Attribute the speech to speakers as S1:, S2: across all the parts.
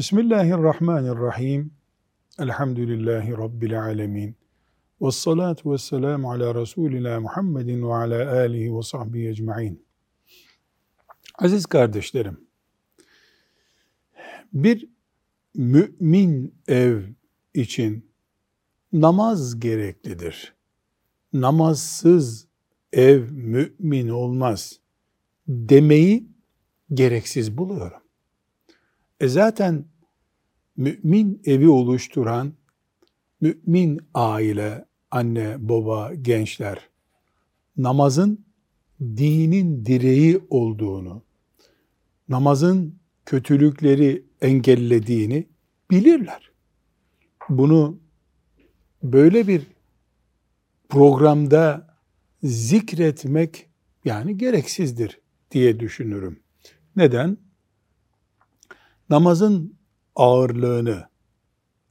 S1: Bismillahirrahmanirrahim. Elhamdülillahi Rabbil alemin. Ve salatu ve selamu ala Resulina Muhammedin ve ala alihi ve sahbihi ecma'in. Aziz kardeşlerim, bir mümin ev için namaz gereklidir. Namazsız ev mümin olmaz demeyi gereksiz buluyorum. E zaten mümin evi oluşturan mümin aile, anne, baba, gençler namazın dinin direği olduğunu, namazın kötülükleri engellediğini bilirler. Bunu böyle bir programda zikretmek yani gereksizdir diye düşünürüm. Neden? Namazın ağırlığını,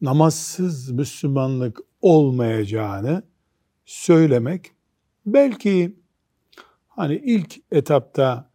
S1: namazsız Müslümanlık olmayacağını söylemek belki hani ilk etapta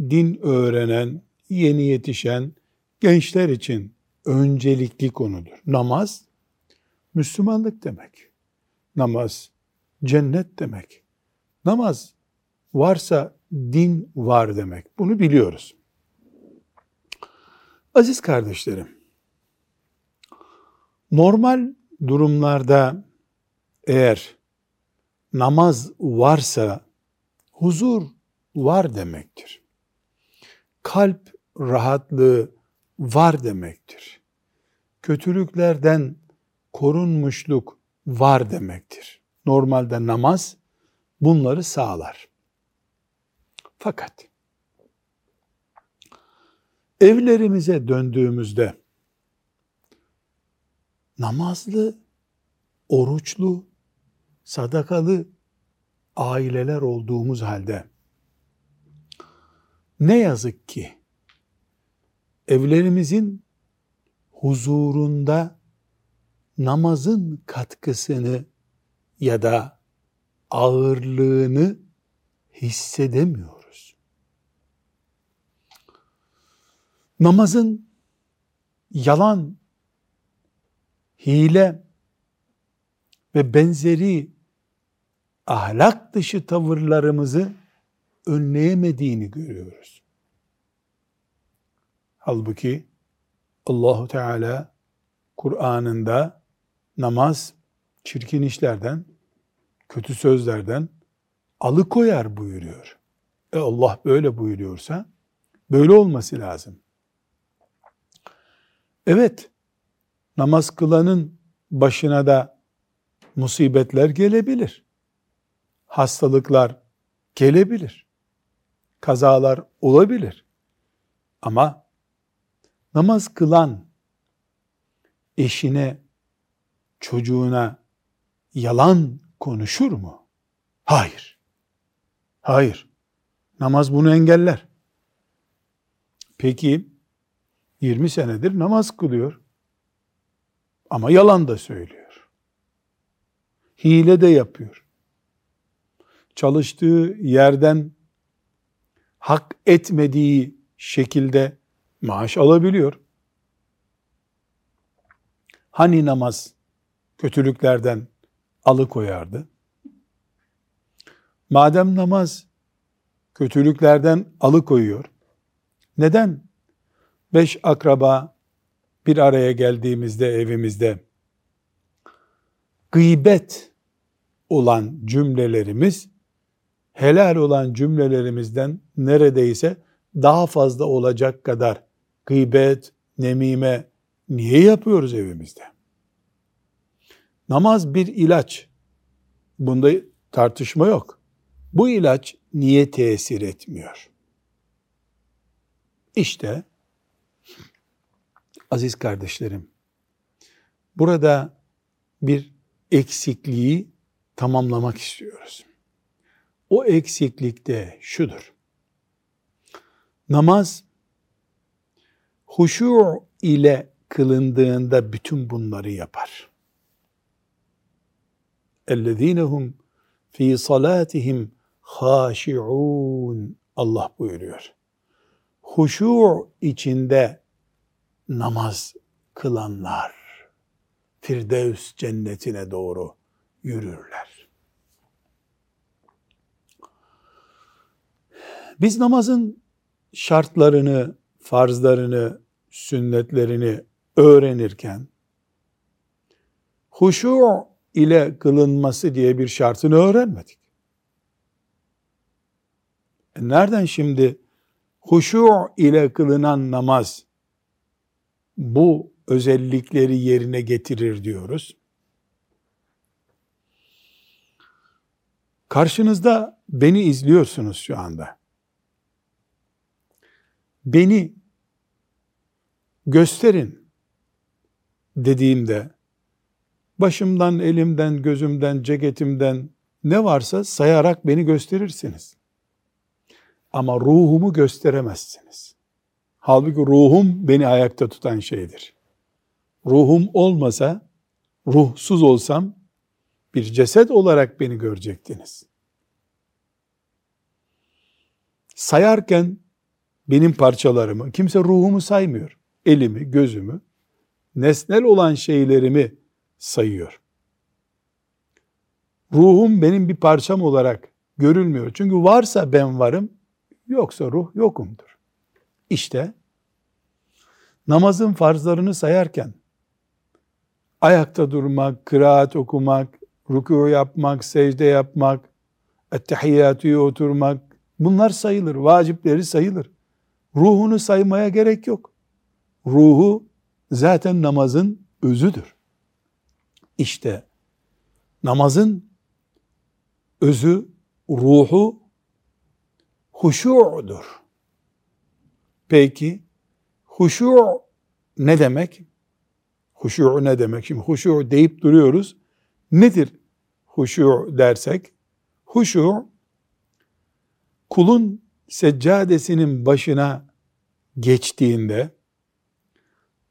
S1: din öğrenen, yeni yetişen gençler için öncelikli konudur. Namaz Müslümanlık demek. Namaz cennet demek. Namaz varsa din var demek. Bunu biliyoruz. Aziz kardeşlerim, normal durumlarda eğer namaz varsa huzur var demektir. Kalp rahatlığı var demektir. Kötülüklerden korunmuşluk var demektir. Normalde namaz bunları sağlar. Fakat evlerimize döndüğümüzde namazlı, oruçlu, sadakalı aileler olduğumuz halde ne yazık ki evlerimizin huzurunda namazın katkısını ya da ağırlığını hissedemiyoruz. Namazın yalan, hile ve benzeri ahlak dışı tavırlarımızı önleyemediğini görüyoruz. Halbuki Allahu Teala Kur'an'ında namaz çirkin işlerden, kötü sözlerden alıkoyar buyuruyor. E Allah böyle buyuruyorsa böyle olması lazım. Evet, namaz kılanın başına da musibetler gelebilir. Hastalıklar gelebilir. Kazalar olabilir. Ama namaz kılan eşine, çocuğuna yalan konuşur mu? Hayır. Hayır. Namaz bunu engeller. Peki 20 senedir namaz kılıyor. Ama yalan da söylüyor. Hile de yapıyor. Çalıştığı yerden hak etmediği şekilde maaş alabiliyor. Hani namaz kötülüklerden alıkoyardı? Madem namaz kötülüklerden alıkoyuyor, neden beş akraba bir araya geldiğimizde evimizde gıybet olan cümlelerimiz helal olan cümlelerimizden neredeyse daha fazla olacak kadar gıybet, nemime niye yapıyoruz evimizde? Namaz bir ilaç. Bunda tartışma yok. Bu ilaç niye tesir etmiyor? İşte aziz kardeşlerim, burada bir eksikliği tamamlamak istiyoruz. O eksiklik de şudur. Namaz huşu ile kılındığında bütün bunları yapar. اَلَّذ۪ينَ fi salatihim haşi'un Allah buyuruyor. Huşu içinde namaz kılanlar Firdevs cennetine doğru yürürler. Biz namazın şartlarını, farzlarını, sünnetlerini öğrenirken huşu ile kılınması diye bir şartını öğrenmedik. E nereden şimdi huşu ile kılınan namaz bu özellikleri yerine getirir diyoruz. Karşınızda beni izliyorsunuz şu anda. Beni gösterin dediğimde başımdan, elimden, gözümden, ceketimden ne varsa sayarak beni gösterirsiniz. Ama ruhumu gösteremezsiniz. Halbuki ruhum beni ayakta tutan şeydir. Ruhum olmasa, ruhsuz olsam bir ceset olarak beni görecektiniz. Sayarken benim parçalarımı, kimse ruhumu saymıyor. Elimi, gözümü, nesnel olan şeylerimi sayıyor. Ruhum benim bir parçam olarak görülmüyor. Çünkü varsa ben varım, yoksa ruh yokumdur. İşte namazın farzlarını sayarken ayakta durmak, kıraat okumak, ruku yapmak, secde yapmak, ettehiyyatüye oturmak bunlar sayılır, vacipleri sayılır. Ruhunu saymaya gerek yok. Ruhu zaten namazın özüdür. İşte namazın özü, ruhu huşu'dur. Peki huşu' ne demek? Huşu ne demek? Şimdi huşu deyip duruyoruz. Nedir huşu dersek? Huşu kulun seccadesinin başına geçtiğinde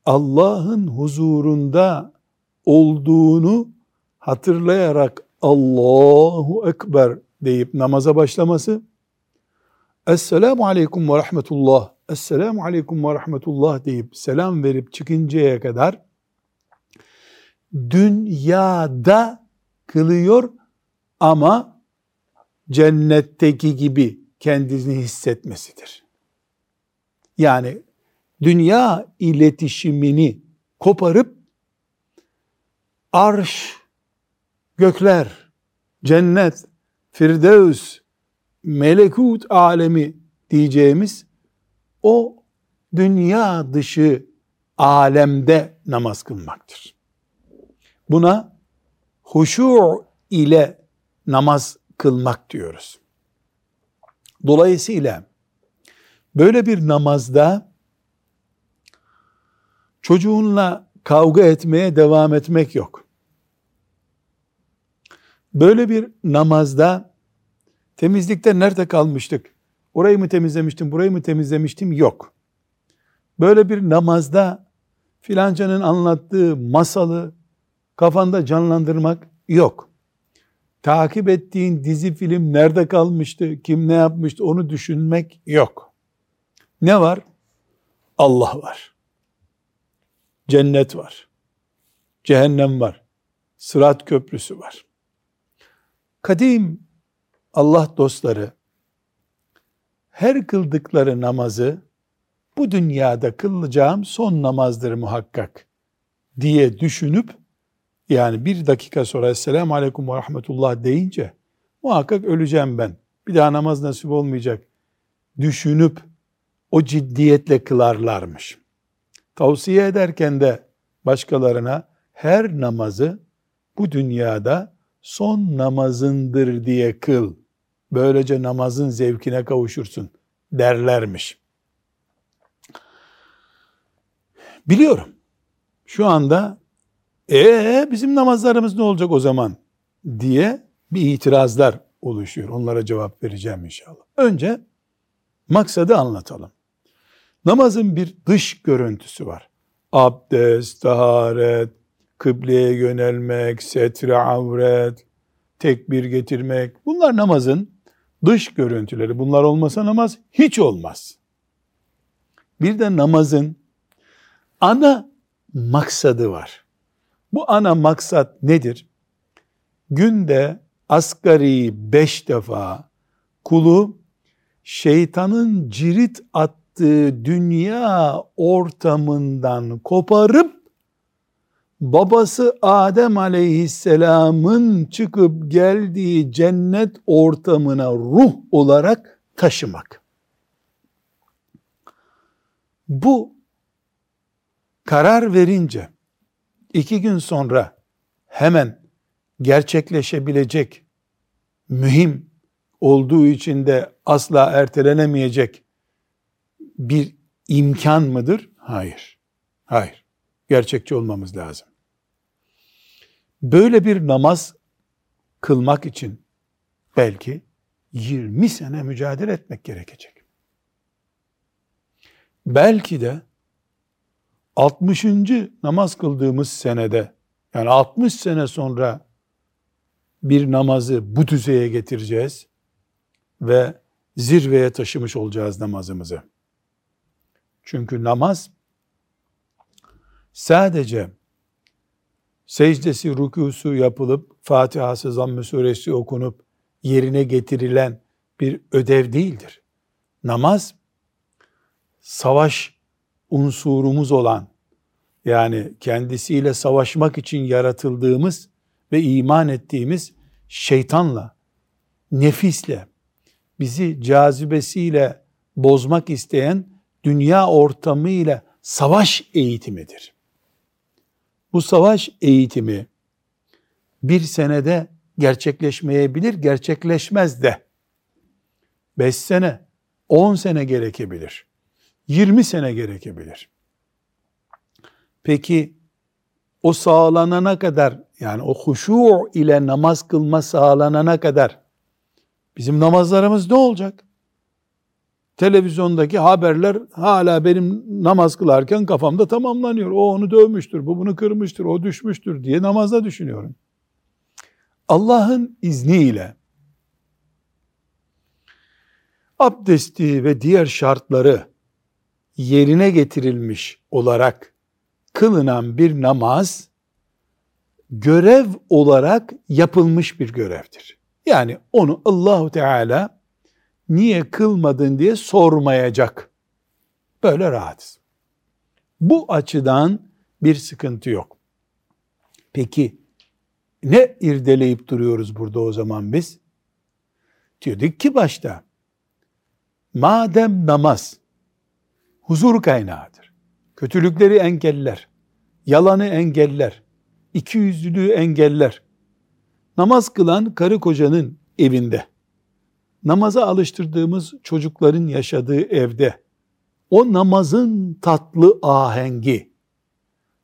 S1: Allah'ın huzurunda olduğunu hatırlayarak Allahu Ekber deyip namaza başlaması Esselamu Aleyküm ve Rahmetullah Esselamu Aleyküm ve Rahmetullah deyip selam verip çıkıncaya kadar dünyada kılıyor ama cennetteki gibi kendisini hissetmesidir. Yani dünya iletişimini koparıp arş, gökler, cennet, firdevs, melekut alemi diyeceğimiz o dünya dışı alemde namaz kılmaktır. Buna huşu ile namaz kılmak diyoruz. Dolayısıyla böyle bir namazda çocuğunla kavga etmeye devam etmek yok. Böyle bir namazda temizlikte nerede kalmıştık? Orayı mı temizlemiştim, burayı mı temizlemiştim? Yok. Böyle bir namazda filancanın anlattığı masalı kafanda canlandırmak yok. Takip ettiğin dizi film nerede kalmıştı, kim ne yapmıştı onu düşünmek yok. Ne var? Allah var. Cennet var. Cehennem var. Sırat köprüsü var. Kadim Allah dostları her kıldıkları namazı bu dünyada kılacağım son namazdır muhakkak diye düşünüp yani bir dakika sonra Esselamu Aleyküm ve Rahmetullah deyince muhakkak öleceğim ben. Bir daha namaz nasip olmayacak. Düşünüp o ciddiyetle kılarlarmış. Tavsiye ederken de başkalarına her namazı bu dünyada son namazındır diye kıl. Böylece namazın zevkine kavuşursun derlermiş. Biliyorum. Şu anda ee bizim namazlarımız ne olacak o zaman diye bir itirazlar oluşuyor. Onlara cevap vereceğim inşallah. Önce maksadı anlatalım. Namazın bir dış görüntüsü var. Abdest, taharet, kıbleye yönelmek, setre avret, tekbir getirmek. Bunlar namazın dış görüntüleri. Bunlar olmasa namaz hiç olmaz. Bir de namazın ana maksadı var. Bu ana maksat nedir? Günde asgari beş defa kulu şeytanın cirit attığı dünya ortamından koparıp babası Adem aleyhisselamın çıkıp geldiği cennet ortamına ruh olarak taşımak. Bu karar verince iki gün sonra hemen gerçekleşebilecek mühim olduğu için de asla ertelenemeyecek bir imkan mıdır? Hayır. Hayır. Gerçekçi olmamız lazım. Böyle bir namaz kılmak için belki 20 sene mücadele etmek gerekecek. Belki de 60. namaz kıldığımız senede yani 60 sene sonra bir namazı bu düzeye getireceğiz ve zirveye taşımış olacağız namazımızı. Çünkü namaz sadece secdesi, rükusu yapılıp Fatiha'sı, Zamm-ı Suresi okunup yerine getirilen bir ödev değildir. Namaz savaş unsurumuz olan yani kendisiyle savaşmak için yaratıldığımız ve iman ettiğimiz şeytanla, nefisle, bizi cazibesiyle bozmak isteyen dünya ortamıyla savaş eğitimidir. Bu savaş eğitimi bir senede gerçekleşmeyebilir, gerçekleşmez de. Beş sene, on sene gerekebilir. yirmi sene gerekebilir. Peki o sağlanana kadar yani o huşu ile namaz kılma sağlanana kadar bizim namazlarımız ne olacak? Televizyondaki haberler hala benim namaz kılarken kafamda tamamlanıyor. O onu dövmüştür, bu bunu kırmıştır, o düşmüştür diye namazda düşünüyorum. Allah'ın izniyle abdesti ve diğer şartları yerine getirilmiş olarak kılınan bir namaz görev olarak yapılmış bir görevdir. Yani onu Allahu Teala niye kılmadın diye sormayacak. Böyle rahatız. Bu açıdan bir sıkıntı yok. Peki ne irdeleyip duruyoruz burada o zaman biz? Diyorduk ki başta madem namaz huzur kaynağıdır. Kötülükleri engeller, yalanı engeller, ikiyüzlülüğü engeller. Namaz kılan karı kocanın evinde namaza alıştırdığımız çocukların yaşadığı evde o namazın tatlı ahengi,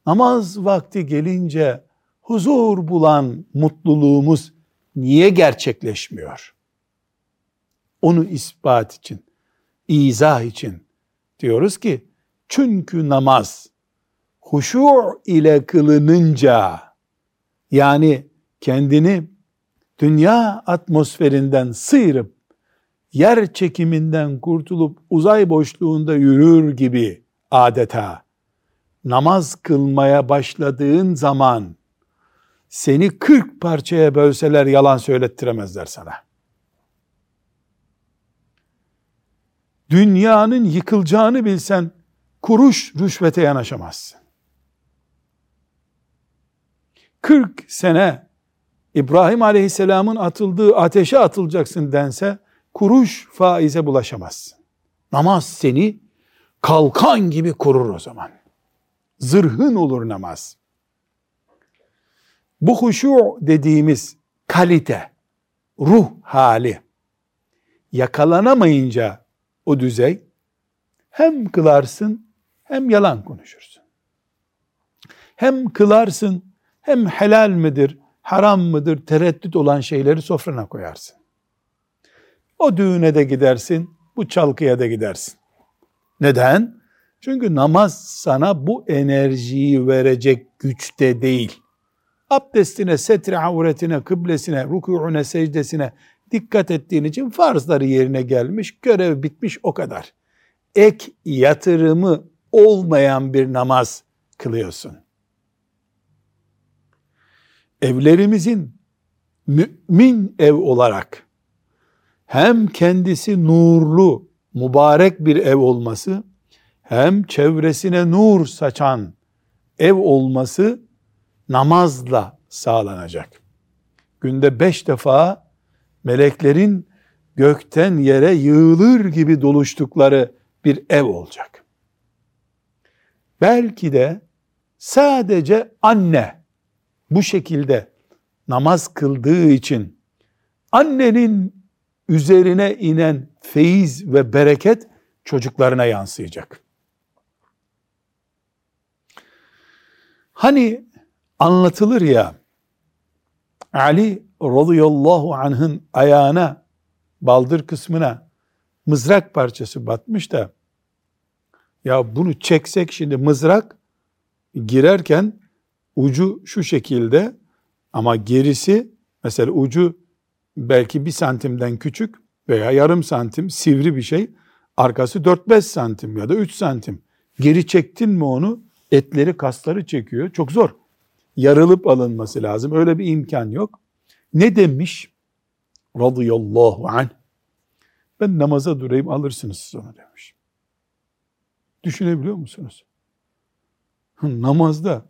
S1: namaz vakti gelince huzur bulan mutluluğumuz niye gerçekleşmiyor? Onu ispat için, izah için diyoruz ki, çünkü namaz huşu ile kılınınca, yani kendini dünya atmosferinden sıyırıp yer çekiminden kurtulup uzay boşluğunda yürür gibi adeta namaz kılmaya başladığın zaman seni kırk parçaya bölseler yalan söylettiremezler sana. Dünyanın yıkılacağını bilsen kuruş rüşvete yanaşamazsın. 40 sene İbrahim Aleyhisselam'ın atıldığı ateşe atılacaksın dense kuruş faize bulaşamazsın. Namaz seni kalkan gibi korur o zaman. Zırhın olur namaz. Bu huşu dediğimiz kalite, ruh hali yakalanamayınca o düzey hem kılarsın hem yalan konuşursun. Hem kılarsın hem helal midir, haram mıdır tereddüt olan şeyleri sofrana koyarsın. O düğüne de gidersin, bu çalkıya da gidersin. Neden? Çünkü namaz sana bu enerjiyi verecek güçte değil. Abdestine, setre avretine, kıblesine, rükûne, secdesine dikkat ettiğin için farzları yerine gelmiş, görev bitmiş o kadar. Ek yatırımı olmayan bir namaz kılıyorsun. Evlerimizin mümin ev olarak hem kendisi nurlu, mübarek bir ev olması, hem çevresine nur saçan ev olması namazla sağlanacak. Günde beş defa meleklerin gökten yere yığılır gibi doluştukları bir ev olacak. Belki de sadece anne bu şekilde namaz kıldığı için annenin üzerine inen feyiz ve bereket çocuklarına yansıyacak. Hani anlatılır ya Ali radıyallahu anh'ın ayağına baldır kısmına mızrak parçası batmış da ya bunu çeksek şimdi mızrak girerken ucu şu şekilde ama gerisi mesela ucu belki bir santimden küçük veya yarım santim sivri bir şey. Arkası 4-5 santim ya da 3 santim. Geri çektin mi onu etleri kasları çekiyor. Çok zor. Yarılıp alınması lazım. Öyle bir imkan yok. Ne demiş? Radıyallahu anh. Ben namaza durayım alırsınız siz demiş. Düşünebiliyor musunuz? Namazda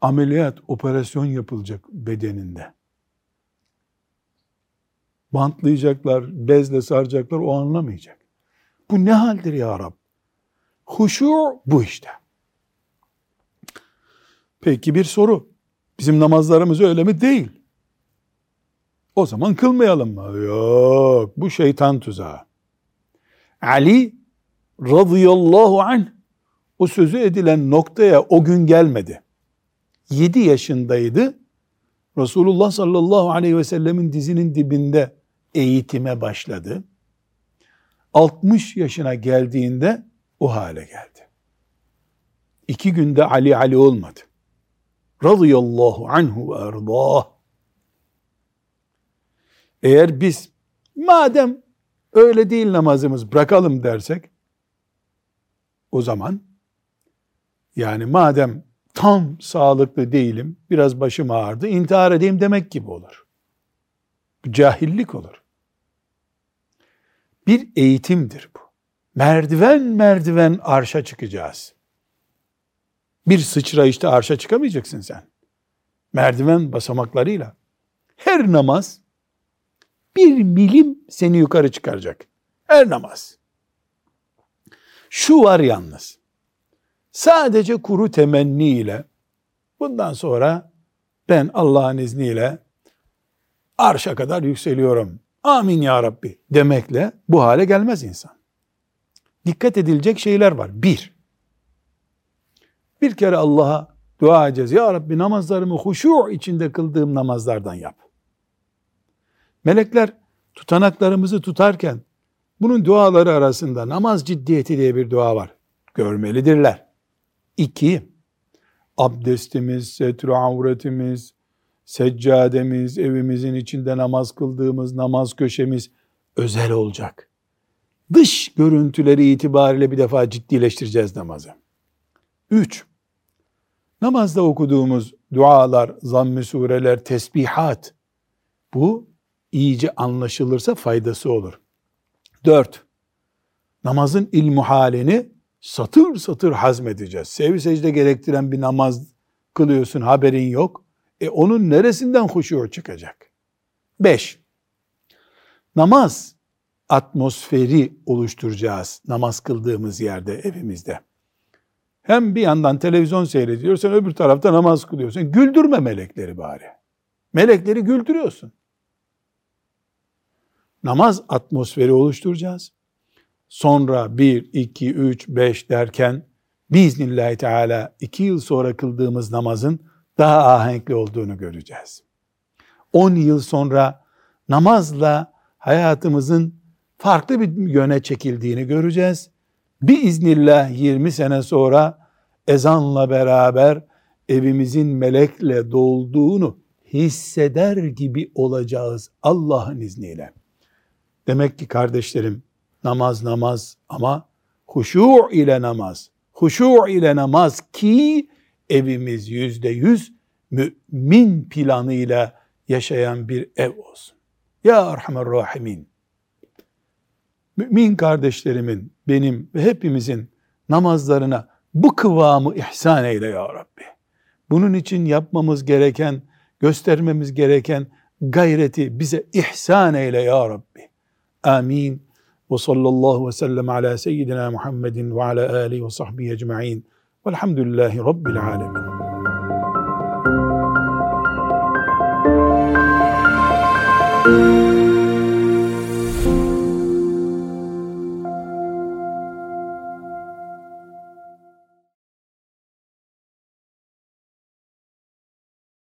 S1: ameliyat, operasyon yapılacak bedeninde. Bantlayacaklar, bezle saracaklar, o anlamayacak. Bu ne haldir ya Rab? Huşu bu işte. Peki bir soru. Bizim namazlarımız öyle mi? Değil. O zaman kılmayalım mı? Yok. Bu şeytan tuzağı. Ali radıyallahu anh o sözü edilen noktaya o gün gelmedi. 7 yaşındaydı. Resulullah sallallahu aleyhi ve sellemin dizinin dibinde eğitime başladı. 60 yaşına geldiğinde o hale geldi. İki günde Ali Ali olmadı. Radıyallahu anhu ve erdah. Eğer biz madem öyle değil namazımız bırakalım dersek o zaman yani madem tam sağlıklı değilim, biraz başım ağrıdı, intihar edeyim demek gibi olur. Bu cahillik olur. Bir eğitimdir bu. Merdiven merdiven arşa çıkacağız. Bir sıçrayışta arşa çıkamayacaksın sen. Merdiven basamaklarıyla. Her namaz bir milim seni yukarı çıkaracak. Her namaz. Şu var yalnız. Sadece kuru temenni ile bundan sonra ben Allah'ın izniyle arşa kadar yükseliyorum. Amin ya Rabbi demekle bu hale gelmez insan. Dikkat edilecek şeyler var. Bir, bir kere Allah'a dua edeceğiz. Ya Rabbi namazlarımı huşu içinde kıldığım namazlardan yap. Melekler tutanaklarımızı tutarken bunun duaları arasında namaz ciddiyeti diye bir dua var. Görmelidirler. İki, abdestimiz, setru avretimiz, seccademiz, evimizin içinde namaz kıldığımız namaz köşemiz özel olacak. Dış görüntüleri itibariyle bir defa ciddileştireceğiz namazı. Üç, namazda okuduğumuz dualar, zamm-ı sureler, tesbihat, bu iyice anlaşılırsa faydası olur. Dört, namazın ilmu halini satır satır hazmedeceğiz. Sevi secde gerektiren bir namaz kılıyorsun haberin yok. E onun neresinden huşu çıkacak? Beş, namaz atmosferi oluşturacağız namaz kıldığımız yerde, evimizde. Hem bir yandan televizyon seyrediyorsun, öbür tarafta namaz kılıyorsun. Güldürme melekleri bari. Melekleri güldürüyorsun. Namaz atmosferi oluşturacağız. Sonra 1, 2, 3, 5 derken biiznillahü teala 2 yıl sonra kıldığımız namazın daha ahenkli olduğunu göreceğiz. 10 yıl sonra namazla hayatımızın farklı bir yöne çekildiğini göreceğiz. Bir iznillah 20 sene sonra ezanla beraber evimizin melekle dolduğunu hisseder gibi olacağız Allah'ın izniyle. Demek ki kardeşlerim namaz namaz ama huşu ile namaz, huşu ile namaz ki evimiz yüzde yüz mümin planıyla yaşayan bir ev olsun. Ya Erhamer Rahimin. Mümin kardeşlerimin, benim ve hepimizin namazlarına bu kıvamı ihsan eyle ya Rabbi. Bunun için yapmamız gereken, göstermemiz gereken gayreti bize ihsan eyle ya Rabbi. Amin. Ve sallallahu ve sellem ala seyyidina Muhammedin ve ala alihi ve sahbihi ecma'in. Velhamdülillahi Rabbil alemin.